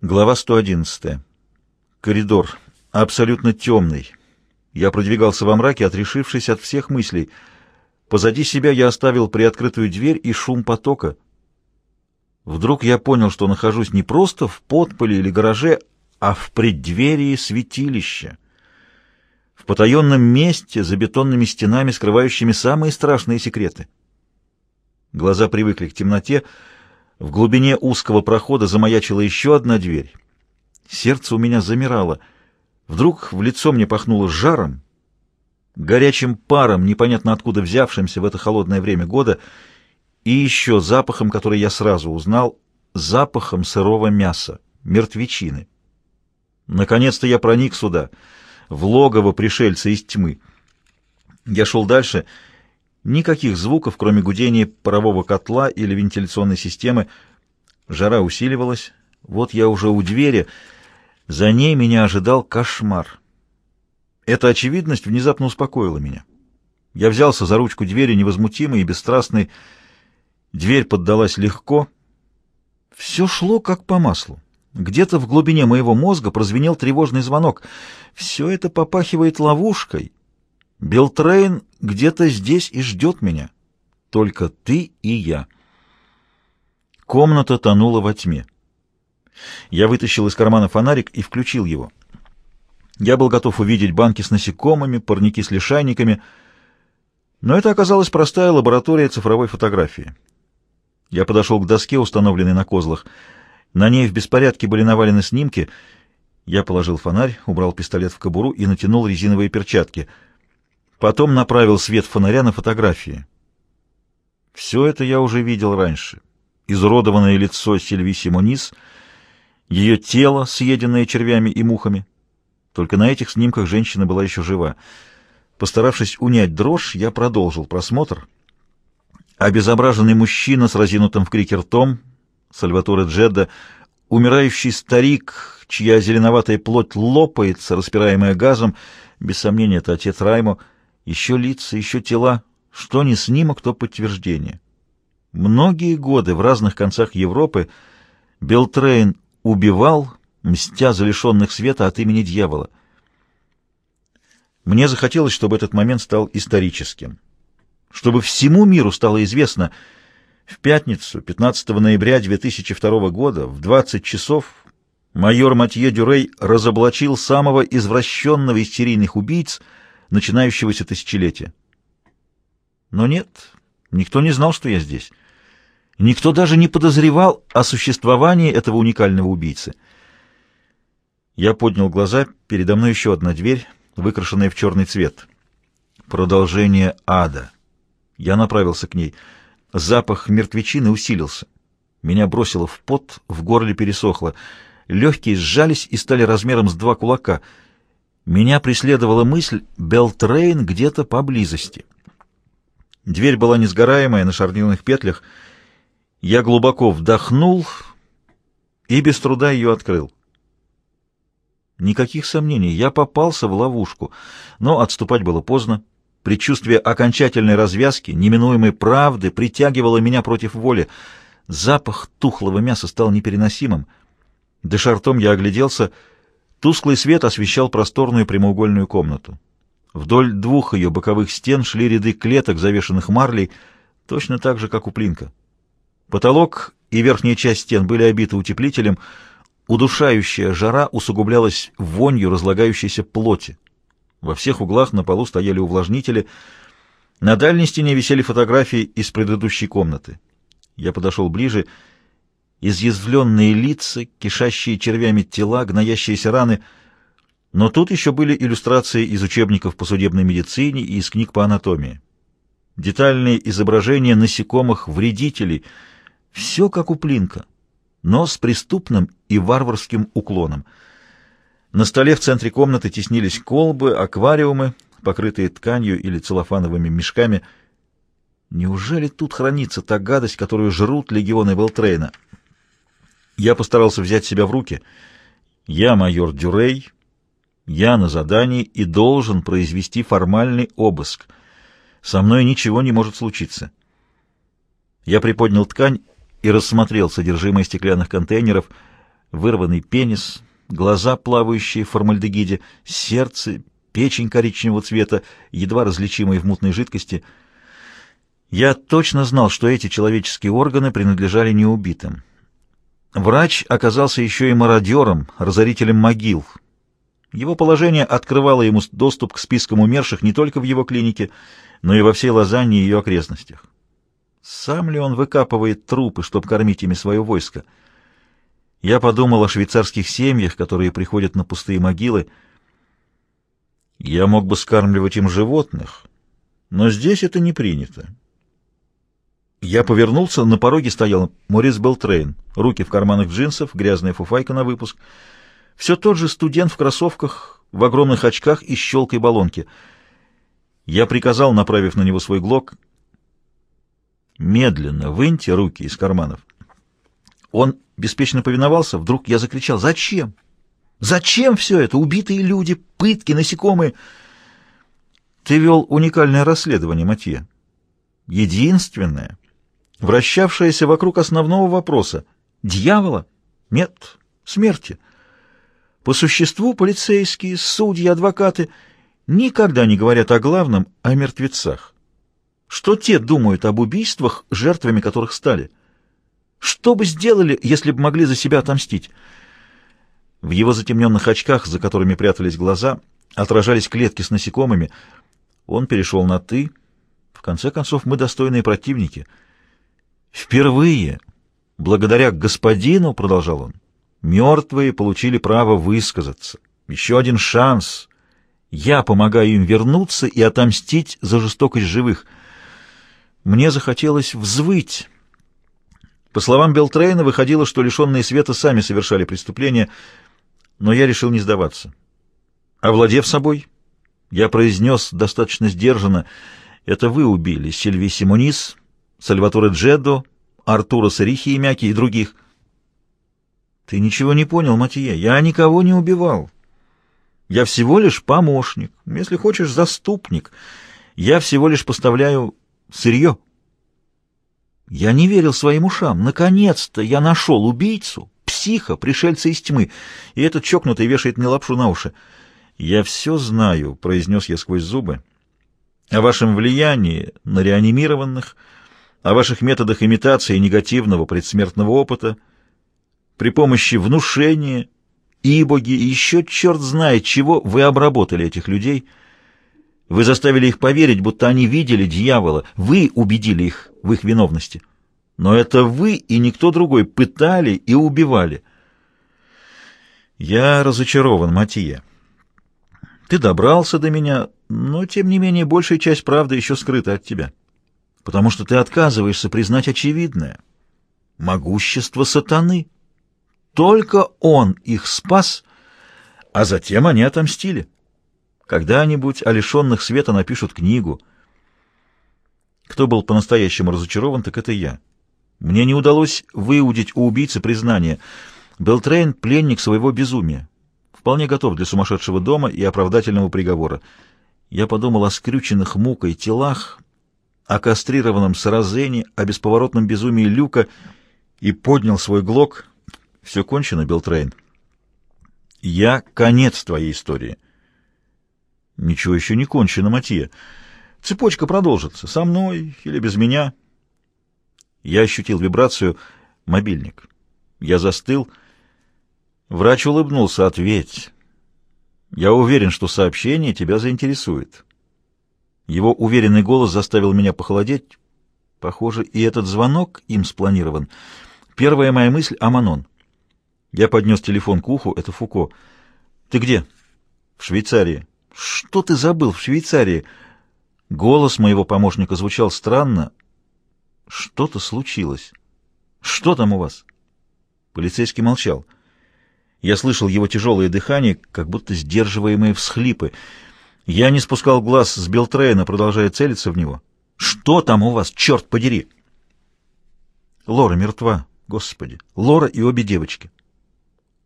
Глава 111. Коридор. Абсолютно темный. Я продвигался во мраке, отрешившись от всех мыслей. Позади себя я оставил приоткрытую дверь и шум потока. Вдруг я понял, что нахожусь не просто в подполе или гараже, а в преддверии святилища. В потаенном месте, за бетонными стенами, скрывающими самые страшные секреты. Глаза привыкли к темноте, в глубине узкого прохода замаячила еще одна дверь. Сердце у меня замирало. Вдруг в лицо мне пахнуло жаром, горячим паром, непонятно откуда взявшимся в это холодное время года, и еще запахом, который я сразу узнал, запахом сырого мяса, мертвечины. Наконец-то я проник сюда, в логово пришельца из тьмы. Я шел дальше — Никаких звуков, кроме гудения парового котла или вентиляционной системы. Жара усиливалась. Вот я уже у двери. За ней меня ожидал кошмар. Эта очевидность внезапно успокоила меня. Я взялся за ручку двери, невозмутимый и бесстрастный. Дверь поддалась легко. Все шло как по маслу. Где-то в глубине моего мозга прозвенел тревожный звонок. Все это попахивает ловушкой. Белтрейн где-то здесь и ждет меня. Только ты и я. Комната тонула во тьме. Я вытащил из кармана фонарик и включил его. Я был готов увидеть банки с насекомыми, парники с лишайниками, но это оказалась простая лаборатория цифровой фотографии. Я подошел к доске, установленной на козлах. На ней в беспорядке были навалены снимки. Я положил фонарь, убрал пистолет в кобуру и натянул резиновые перчатки — Потом направил свет фонаря на фотографии. Все это я уже видел раньше. Изуродованное лицо Сильви Симонис, ее тело, съеденное червями и мухами. Только на этих снимках женщина была еще жива. Постаравшись унять дрожь, я продолжил просмотр. Обезображенный мужчина с разинутым в крике ртом, Сальваторе Джедда, умирающий старик, чья зеленоватая плоть лопается, распираемая газом, без сомнения, это отец Раймо — еще лица, еще тела. Что не снимок, то подтверждение. Многие годы в разных концах Европы Белтрейн убивал, мстя за лишенных света от имени дьявола. Мне захотелось, чтобы этот момент стал историческим. Чтобы всему миру стало известно, в пятницу, 15 ноября 2002 года, в 20 часов, майор Матье Дюрей разоблачил самого извращенного из серийных убийц — начинающегося тысячелетия. Но нет, никто не знал, что я здесь. Никто даже не подозревал о существовании этого уникального убийцы. Я поднял глаза, передо мной еще одна дверь, выкрашенная в черный цвет. Продолжение ада. Я направился к ней. Запах мертвечины усилился. Меня бросило в пот, в горле пересохло. Легкие сжались и стали размером с два кулака — меня преследовала мысль «Белтрейн где-то поблизости». Дверь была несгораемая, на шарнирных петлях. Я глубоко вдохнул и без труда ее открыл. Никаких сомнений, я попался в ловушку, но отступать было поздно. Предчувствие окончательной развязки, неминуемой правды, притягивало меня против воли. Запах тухлого мяса стал непереносимым. Дыша ртом я огляделся — Тусклый свет освещал просторную прямоугольную комнату. Вдоль двух ее боковых стен шли ряды клеток, завешенных марлей, точно так же, как у Плинка. Потолок и верхняя часть стен были обиты утеплителем, удушающая жара усугублялась вонью разлагающейся плоти. Во всех углах на полу стояли увлажнители. На дальней стене висели фотографии из предыдущей комнаты. Я подошел ближе изъязвленные лица, кишащие червями тела, гноящиеся раны. Но тут еще были иллюстрации из учебников по судебной медицине и из книг по анатомии. Детальные изображения насекомых-вредителей. Все как у Плинка, но с преступным и варварским уклоном. На столе в центре комнаты теснились колбы, аквариумы, покрытые тканью или целлофановыми мешками. Неужели тут хранится та гадость, которую жрут легионы Белтрейна? Я постарался взять себя в руки. Я майор Дюрей, я на задании и должен произвести формальный обыск. Со мной ничего не может случиться. Я приподнял ткань и рассмотрел содержимое стеклянных контейнеров. вырванный пенис, глаза, плавающие в формальдегиде, сердце, печень коричневого цвета, едва различимые в мутной жидкости. Я точно знал, что эти человеческие органы принадлежали неубитым. Врач оказался еще и мародером, разорителем могил. Его положение открывало ему доступ к спискам умерших не только в его клинике, но и во всей Лозанне и ее окрестностях. Сам ли он выкапывает трупы, чтобы кормить ими свое войско? Я подумал о швейцарских семьях, которые приходят на пустые могилы. Я мог бы скармливать им животных, но здесь это не принято. Я повернулся, на пороге стоял Морис Белтрейн, руки в карманах джинсов, грязная фуфайка на выпуск. Все тот же студент в кроссовках, в огромных очках и щелкой баллонки. Я приказал, направив на него свой глок, «Медленно выньте руки из карманов». Он беспечно повиновался, вдруг я закричал, «Зачем? Зачем все это? Убитые люди, пытки, насекомые!» Ты вел уникальное расследование, Матье. Единственное, вращавшаяся вокруг основного вопроса — дьявола? Нет, смерти. По существу полицейские, судьи, адвокаты никогда не говорят о главном, о мертвецах. Что те думают об убийствах, жертвами которых стали? Что бы сделали, если бы могли за себя отомстить? В его затемненных очках, за которыми прятались глаза, отражались клетки с насекомыми. Он перешел на «ты». В конце концов, мы достойные противники — Впервые, благодаря господину, продолжал он, мертвые получили право высказаться. Еще один шанс. Я помогаю им вернуться и отомстить за жестокость живых. Мне захотелось взвыть. По словам Белтрейна, выходило, что лишенные света сами совершали преступление, но я решил не сдаваться. Овладев собой, я произнес достаточно сдержанно, «Это вы убили Сильви Симонис, Сальваторе Джеддо, Артура Сарихи и Мяки и других. Ты ничего не понял, Матье, я никого не убивал. Я всего лишь помощник, если хочешь, заступник. Я всего лишь поставляю сырье. Я не верил своим ушам. Наконец-то я нашел убийцу, психа, пришельца из тьмы, и этот чокнутый вешает мне лапшу на уши. «Я все знаю», — произнес я сквозь зубы, — «о вашем влиянии на реанимированных» о ваших методах имитации негативного предсмертного опыта, при помощи внушения, ибоги и еще черт знает чего вы обработали этих людей. Вы заставили их поверить, будто они видели дьявола, вы убедили их в их виновности. Но это вы и никто другой пытали и убивали. Я разочарован, Матия. Ты добрался до меня, но, тем не менее, большая часть правды еще скрыта от тебя потому что ты отказываешься признать очевидное. Могущество сатаны. Только он их спас, а затем они отомстили. Когда-нибудь о лишенных света напишут книгу. Кто был по-настоящему разочарован, так это я. Мне не удалось выудить у убийцы признание. Белтрейн — пленник своего безумия. Вполне готов для сумасшедшего дома и оправдательного приговора. Я подумал о скрюченных мукой телах, о кастрированном Саразене, о бесповоротном безумии Люка и поднял свой глок. Все кончено, Белтрейн. Я — конец твоей истории. Ничего еще не кончено, Матье. Цепочка продолжится, со мной или без меня. Я ощутил вибрацию. Мобильник. Я застыл. Врач улыбнулся. Ответь. Я уверен, что сообщение тебя заинтересует. Его уверенный голос заставил меня похолодеть. Похоже, и этот звонок им спланирован. Первая моя мысль — о Манон. Я поднес телефон к уху. Это Фуко. «Ты где?» «В Швейцарии». «Что ты забыл в Швейцарии?» Голос моего помощника звучал странно. «Что-то случилось. Что там у вас?» Полицейский молчал. Я слышал его тяжелое дыхание, как будто сдерживаемые всхлипы — я не спускал глаз с Белтрейна, продолжая целиться в него. «Что там у вас, черт подери?» Лора мертва, господи. Лора и обе девочки.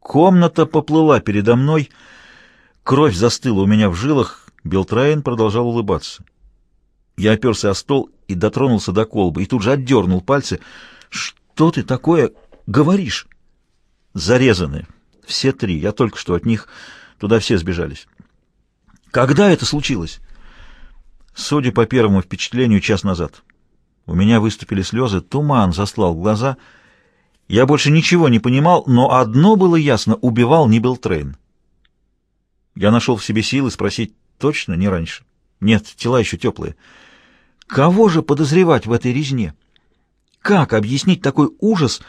Комната поплыла передо мной, кровь застыла у меня в жилах, Белтрейн продолжал улыбаться. Я оперся о стол и дотронулся до колбы, и тут же отдернул пальцы. «Что ты такое говоришь?» зарезаны. Все три. Я только что от них. Туда все сбежались. Когда это случилось? Судя по первому впечатлению, час назад. У меня выступили слезы, туман заслал глаза. Я больше ничего не понимал, но одно было ясно — убивал не Белтрейн. Я нашел в себе силы спросить точно не раньше. Нет, тела еще теплые. Кого же подозревать в этой резне? Как объяснить такой ужас?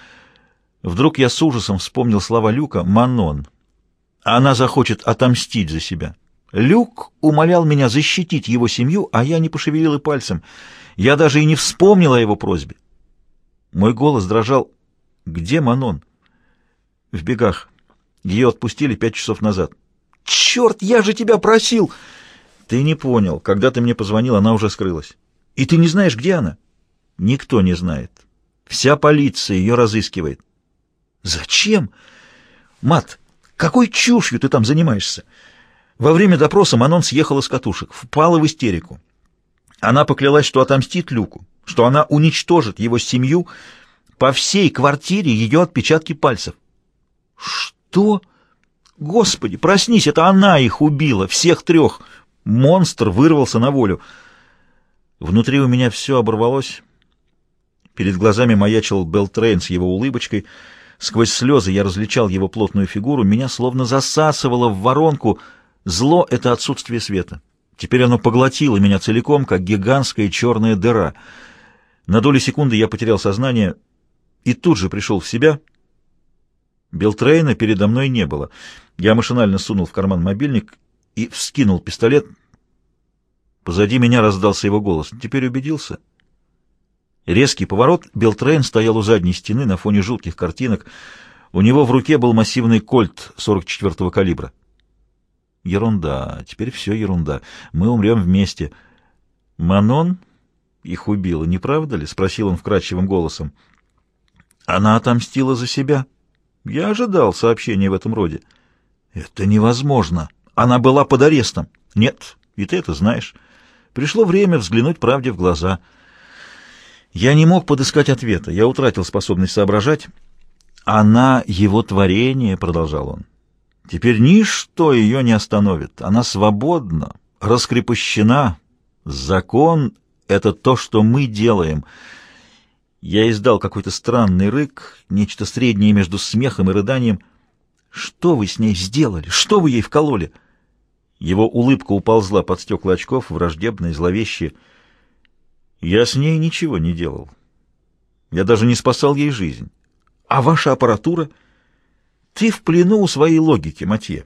Вдруг я с ужасом вспомнил слова Люка «Манон». Она захочет отомстить за себя. Люк умолял меня защитить его семью, а я не пошевелил и пальцем. Я даже и не вспомнил о его просьбе. Мой голос дрожал. «Где Манон?» «В бегах. Ее отпустили пять часов назад». «Черт, я же тебя просил!» «Ты не понял. Когда ты мне позвонил, она уже скрылась». «И ты не знаешь, где она?» «Никто не знает. Вся полиция ее разыскивает». «Зачем?» «Мат, какой чушью ты там занимаешься?» Во время допроса Манон съехала с катушек, впала в истерику. Она поклялась, что отомстит Люку, что она уничтожит его семью, по всей квартире ее отпечатки пальцев. Что? Господи, проснись, это она их убила, всех трех. Монстр вырвался на волю. Внутри у меня все оборвалось. Перед глазами маячил Белтрейн с его улыбочкой. Сквозь слезы я различал его плотную фигуру. Меня словно засасывало в воронку — Зло — это отсутствие света. Теперь оно поглотило меня целиком, как гигантская черная дыра. На долю секунды я потерял сознание и тут же пришел в себя. Белтрейна передо мной не было. Я машинально сунул в карман мобильник и вскинул пистолет. Позади меня раздался его голос. Теперь убедился. Резкий поворот. Белтрейн стоял у задней стены на фоне жутких картинок. У него в руке был массивный кольт 44-го калибра. Ерунда. Теперь все ерунда. Мы умрем вместе. Манон их убила, не правда ли? Спросил он вкрадчивым голосом. Она отомстила за себя. Я ожидал сообщения в этом роде. Это невозможно. Она была под арестом. Нет, и ты это знаешь. Пришло время взглянуть правде в глаза. Я не мог подыскать ответа. Я утратил способность соображать. Она его творение, продолжал он. Теперь ничто ее не остановит. Она свободна, раскрепощена. Закон — это то, что мы делаем. Я издал какой-то странный рык, нечто среднее между смехом и рыданием. Что вы с ней сделали? Что вы ей вкололи? Его улыбка уползла под стекла очков, враждебная, зловещая. Я с ней ничего не делал. Я даже не спасал ей жизнь. А ваша аппаратура — ты в плену у своей логики, Матье.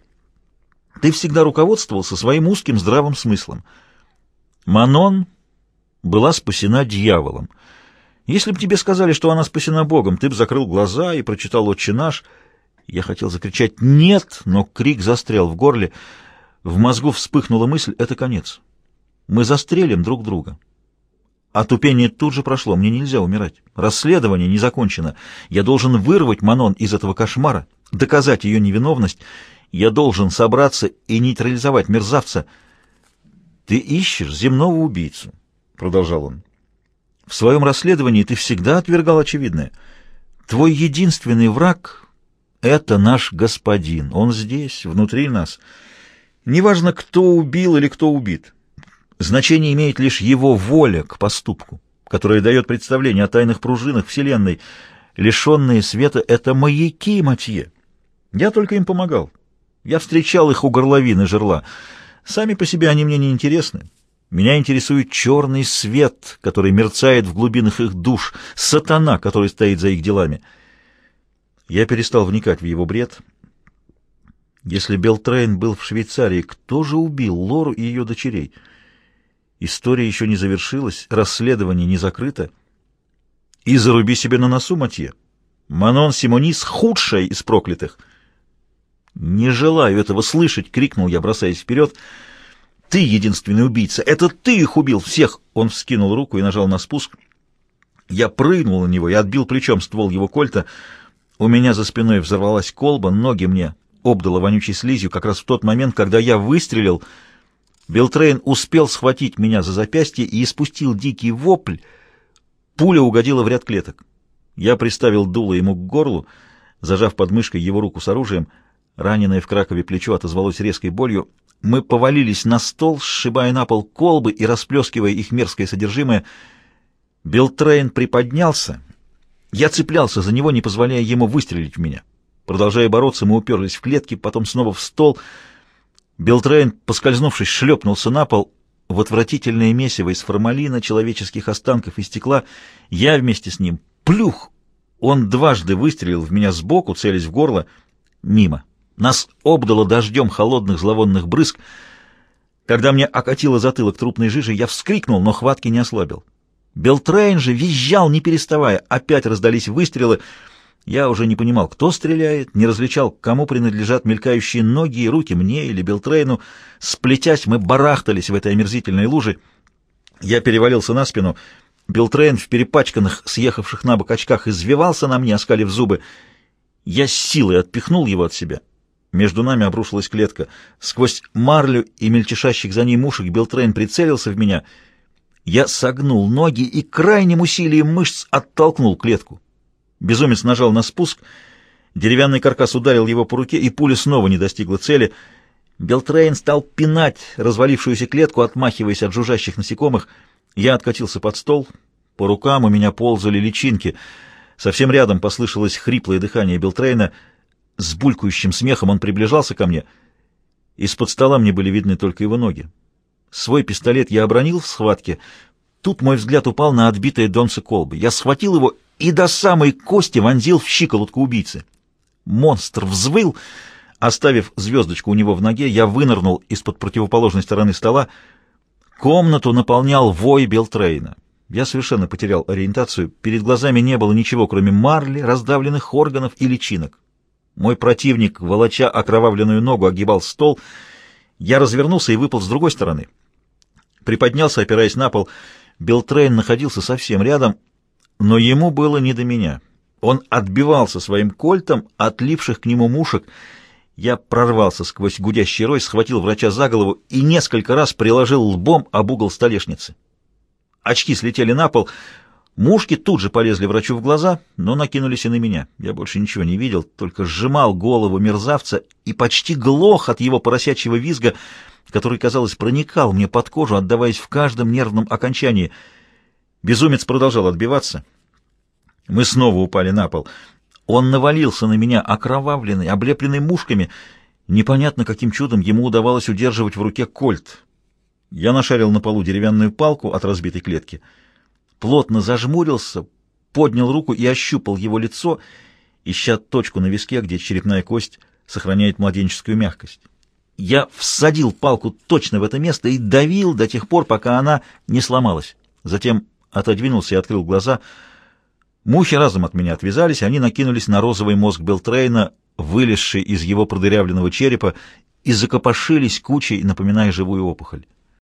Ты всегда руководствовался своим узким здравым смыслом. Манон была спасена дьяволом. Если бы тебе сказали, что она спасена Богом, ты бы закрыл глаза и прочитал «Отче наш». Я хотел закричать «нет», но крик застрял в горле. В мозгу вспыхнула мысль «это конец». Мы застрелим друг друга. Отупение тут же прошло, мне нельзя умирать. Расследование не закончено. Я должен вырвать Манон из этого кошмара доказать ее невиновность, я должен собраться и нейтрализовать мерзавца. «Ты ищешь земного убийцу», — продолжал он. «В своем расследовании ты всегда отвергал очевидное. Твой единственный враг — это наш господин. Он здесь, внутри нас. Неважно, кто убил или кто убит. Значение имеет лишь его воля к поступку, которая дает представление о тайных пружинах Вселенной. Лишенные света — это маяки, Матье. Я только им помогал. Я встречал их у горловины жерла. Сами по себе они мне не интересны. Меня интересует черный свет, который мерцает в глубинах их душ, сатана, который стоит за их делами. Я перестал вникать в его бред. Если Белтрейн был в Швейцарии, кто же убил Лору и ее дочерей? История еще не завершилась, расследование не закрыто. И заруби себе на носу, Матье. Манон Симонис — худшая из проклятых — «Не желаю этого слышать!» — крикнул я, бросаясь вперед. «Ты единственный убийца! Это ты их убил! Всех!» Он вскинул руку и нажал на спуск. Я прыгнул на него и отбил плечом ствол его кольта. У меня за спиной взорвалась колба, ноги мне обдало вонючей слизью как раз в тот момент, когда я выстрелил. Белтрейн успел схватить меня за запястье и испустил дикий вопль. Пуля угодила в ряд клеток. Я приставил дуло ему к горлу, Зажав под мышкой его руку с оружием, раненое в Кракове плечо отозвалось резкой болью. Мы повалились на стол, сшибая на пол колбы и расплескивая их мерзкое содержимое. Белтрейн приподнялся. Я цеплялся за него, не позволяя ему выстрелить в меня. Продолжая бороться, мы уперлись в клетки, потом снова в стол. Белтрейн, поскользнувшись, шлепнулся на пол в отвратительное месиво из формалина, человеческих останков и стекла. Я вместе с ним. Плюх! Он дважды выстрелил в меня сбоку, целясь в горло. Мимо. Нас обдало дождем холодных зловонных брызг. Когда мне окатило затылок трупной жижи, я вскрикнул, но хватки не ослабил. Белтрейн же визжал, не переставая. Опять раздались выстрелы. Я уже не понимал, кто стреляет, не различал, кому принадлежат мелькающие ноги и руки, мне или Белтрейну. Сплетясь, мы барахтались в этой омерзительной луже. Я перевалился на спину. Белтрейн в перепачканных, съехавших на бок очках извивался на мне, оскалив зубы. Я с силой отпихнул его от себя. Между нами обрушилась клетка. Сквозь марлю и мельтешащих за ней мушек Белтрейн прицелился в меня. Я согнул ноги и крайним усилием мышц оттолкнул клетку. Безумец нажал на спуск, деревянный каркас ударил его по руке, и пуля снова не достигла цели. Белтрейн стал пинать развалившуюся клетку, отмахиваясь от жужжащих насекомых. Я откатился под стол. По рукам у меня ползали личинки. Совсем рядом послышалось хриплое дыхание Белтрейна. С булькающим смехом он приближался ко мне. Из-под стола мне были видны только его ноги. Свой пистолет я обронил в схватке. Тут мой взгляд упал на отбитые донцы колбы. Я схватил его и до самой кости вонзил в щиколотку убийцы. Монстр взвыл. Оставив звездочку у него в ноге, я вынырнул из-под противоположной стороны стола. Комнату наполнял вой Белтрейна. Я совершенно потерял ориентацию. Перед глазами не было ничего, кроме марли, раздавленных органов и личинок. Мой противник, волоча окровавленную ногу, огибал стол. Я развернулся и выпал с другой стороны. Приподнялся, опираясь на пол. Белтрейн находился совсем рядом — но ему было не до меня. Он отбивался своим кольтом отливших к нему мушек. Я прорвался сквозь гудящий рой, схватил врача за голову и несколько раз приложил лбом об угол столешницы. Очки слетели на пол. Мушки тут же полезли врачу в глаза, но накинулись и на меня. Я больше ничего не видел, только сжимал голову мерзавца и почти глох от его поросячьего визга, который, казалось, проникал мне под кожу, отдаваясь в каждом нервном окончании — Безумец продолжал отбиваться. Мы снова упали на пол. Он навалился на меня, окровавленный, облепленный мушками. Непонятно, каким чудом ему удавалось удерживать в руке кольт. Я нашарил на полу деревянную палку от разбитой клетки. Плотно зажмурился, поднял руку и ощупал его лицо, ища точку на виске, где черепная кость сохраняет младенческую мягкость. Я всадил палку точно в это место и давил до тех пор, пока она не сломалась. Затем отодвинулся и открыл глаза. Мухи разом от меня отвязались, они накинулись на розовый мозг Белтрейна, вылезший из его продырявленного черепа, и закопошились кучей, напоминая живую опухоль.